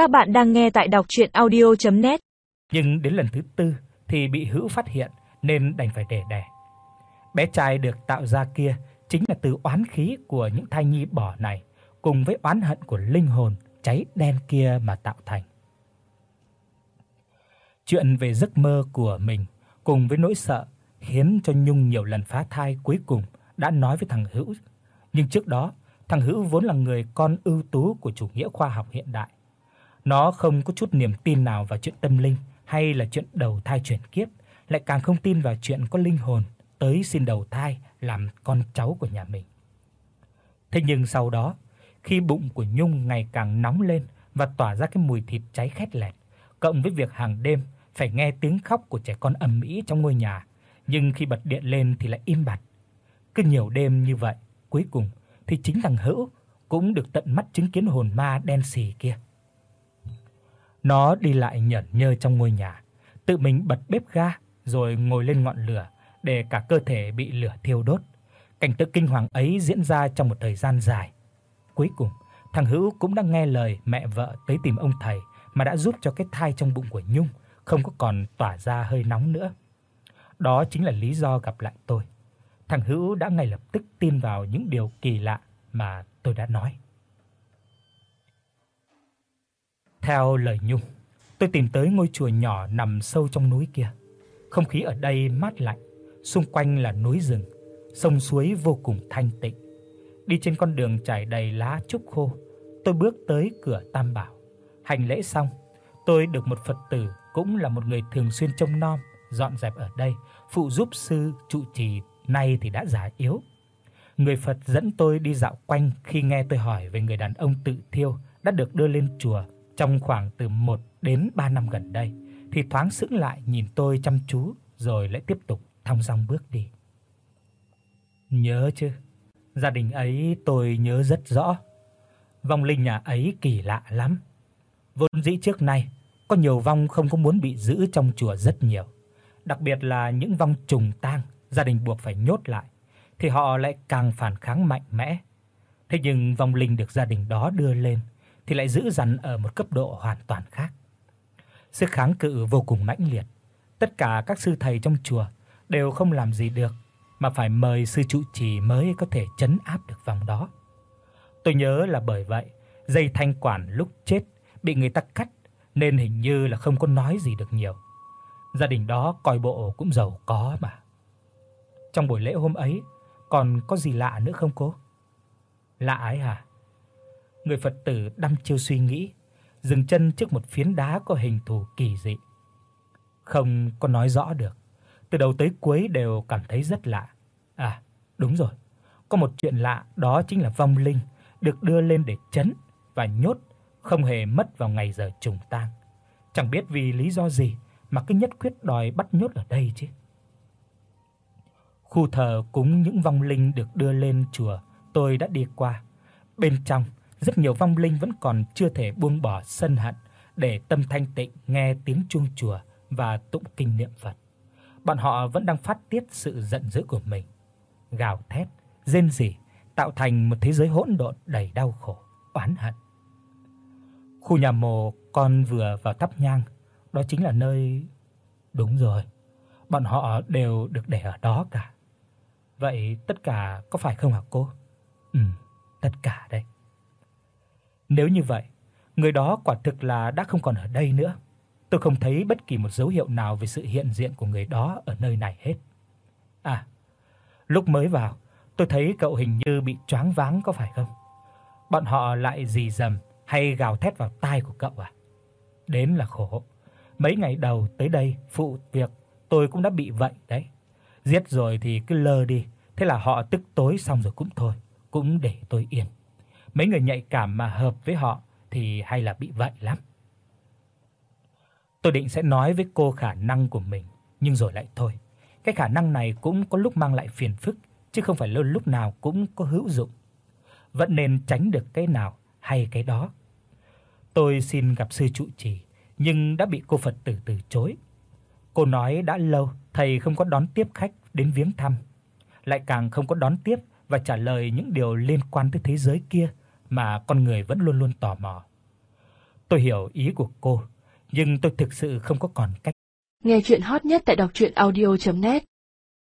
Các bạn đang nghe tại đọc audio net Nhưng đến lần thứ tư thì bị Hữu phát hiện nên đành phải để đẻ. Bé trai được tạo ra kia chính là từ oán khí của những thai nhi bỏ này cùng với oán hận của linh hồn cháy đen kia mà tạo thành. Chuyện về giấc mơ của mình cùng với nỗi sợ khiến cho Nhung nhiều lần phá thai cuối cùng đã nói với thằng Hữu. Nhưng trước đó, thằng Hữu vốn là người con ưu tú của chủ nghĩa khoa học hiện đại. Nó không có chút niềm tin nào vào chuyện tâm linh hay là chuyện đầu thai chuyển kiếp, lại càng không tin vào chuyện có linh hồn tới xin đầu thai làm con cháu của nhà mình. Thế nhưng sau đó, khi bụng của Nhung ngày càng nóng lên và tỏa ra cái mùi thịt cháy khét lẹt, cộng với việc hàng đêm phải nghe tiếng khóc của trẻ con ầm ĩ trong ngôi nhà, nhưng khi bật điện lên thì lại im bặt. Cứ nhiều đêm như vậy, cuối cùng thì chính thằng Hữu cũng được tận mắt chứng kiến hồn ma đen sì kia. Nó đi lại nhởn nhơ trong ngôi nhà, tự mình bật bếp ga rồi ngồi lên ngọn lửa để cả cơ thể bị lửa thiêu đốt. Cảnh tượng kinh hoàng ấy diễn ra trong một thời gian dài. Cuối cùng, thằng Hữu cũng đã nghe lời mẹ vợ tới tìm ông thầy mà đã giúp cho cái thai trong bụng của Nhung không có còn tỏa ra hơi nóng nữa. Đó chính là lý do gặp lại tôi. Thằng Hữu đã ngay lập tức tin vào những điều kỳ lạ mà tôi đã nói. Theo lời Nhung, tôi tìm tới ngôi chùa nhỏ nằm sâu trong núi kia. Không khí ở đây mát lạnh, xung quanh là núi rừng, sông suối vô cùng thanh tịnh. Đi trên con đường trải đầy lá trúc khô, tôi bước tới cửa Tam Bảo. Hành lễ xong, tôi được một Phật tử cũng là một người thường xuyên trông nom, dọn dẹp ở đây, phụ giúp sư trụ trì nay thì đã già yếu. Người Phật dẫn tôi đi dạo quanh khi nghe tôi hỏi về người đàn ông tự thiêu đã được đưa lên chùa trong khoảng từ 1 đến 3 năm gần đây, thì thoáng sững lại nhìn tôi chăm chú rồi lại tiếp tục thong dong bước đi. Nhớ chứ, gia đình ấy tôi nhớ rất rõ. Vong linh nhà ấy kỳ lạ lắm. Vốn dĩ trước nay có nhiều vong không có muốn bị giữ trong chùa rất nhiều, đặc biệt là những vong trùng tang, gia đình buộc phải nhốt lại thì họ lại càng phản kháng mạnh mẽ. Thế nhưng vong linh được gia đình đó đưa lên thì lại giữ dằn ở một cấp độ hoàn toàn khác. Sức kháng cự vô cùng mãnh liệt. Tất cả các sư thầy trong chùa đều không làm gì được mà phải mời sư trụ trì mới có thể trấn áp được vòng đó. Tôi nhớ là bởi vậy, dây thanh quản lúc chết bị người ta cắt nên hình như là không có nói gì được nhiều. Gia đình đó coi bộ cũng giàu có mà. Trong buổi lễ hôm ấy, còn có gì lạ nữa không cô? Lạ ấy hả? Người Phật tử đăm chiêu suy nghĩ, dừng chân trước một phiến đá có hình thù kỳ dị. Không có nói rõ được, từ đầu tới cuối đều cảm thấy rất lạ. À, đúng rồi. Có một chuyện lạ, đó chính là vong linh được đưa lên để trấn và nhốt không hề mất vào ngày giờ trùng tang. Chẳng biết vì lý do gì mà cứ nhất quyết đòi bắt nhốt ở đây chứ. Khu thờ cúng những vong linh được đưa lên chùa, tôi đã đi qua. Bên trong, rất nhiều vong linh vẫn còn chưa thể buông bỏ sân hận để tâm thanh tịnh nghe tiếng chuông chùa và tụng kinh niệm Phật. Bọn họ vẫn đang phát tiết sự giận dữ của mình, gào thét, rên rỉ, tạo thành một thế giới hỗn độn đầy đau khổ, oán hận. Khu nhà mồ con vừa vào thắp nhang, đó chính là nơi Đúng rồi. Bọn họ đều được để ở đó cả. Vậy tất cả có phải không hả cô? Ừm, tất cả đấy. Nếu như vậy, người đó quả thực là đã không còn ở đây nữa. Tôi không thấy bất kỳ một dấu hiệu nào về sự hiện diện của người đó ở nơi này hết. À, lúc mới vào, tôi thấy cậu hình như bị choáng váng có phải không? Bọn họ lại rì rầm hay gào thét vào tai của cậu à? Đến là khổ. Mấy ngày đầu tới đây phụ việc tôi cũng đã bị vậy đấy. Giết rồi thì cứ lơ đi, thế là họ tức tối xong rồi cũng thôi, cũng để tôi yên. Mấy người nhạy cảm mà hợp với họ thì hay là bị vậy lắm. Tôi định sẽ nói với cô khả năng của mình, nhưng rồi lại thôi. Cái khả năng này cũng có lúc mang lại phiền phức, chứ không phải luôn lúc nào cũng có hữu dụng. Vẫn nên tránh được cái nào hay cái đó. Tôi xin gặp sư trụ trì, nhưng đã bị cô Phật tử từ chối. Cô nói đã lâu thầy không có đón tiếp khách đến viếng thăm, lại càng không có đón tiếp và trả lời những điều liên quan tới thế giới kia mà con người vẫn luôn luôn tò mò. Tôi hiểu ý của cô, nhưng tôi thực sự không có còn cách. Nghe truyện hot nhất tại doctruyenaudio.net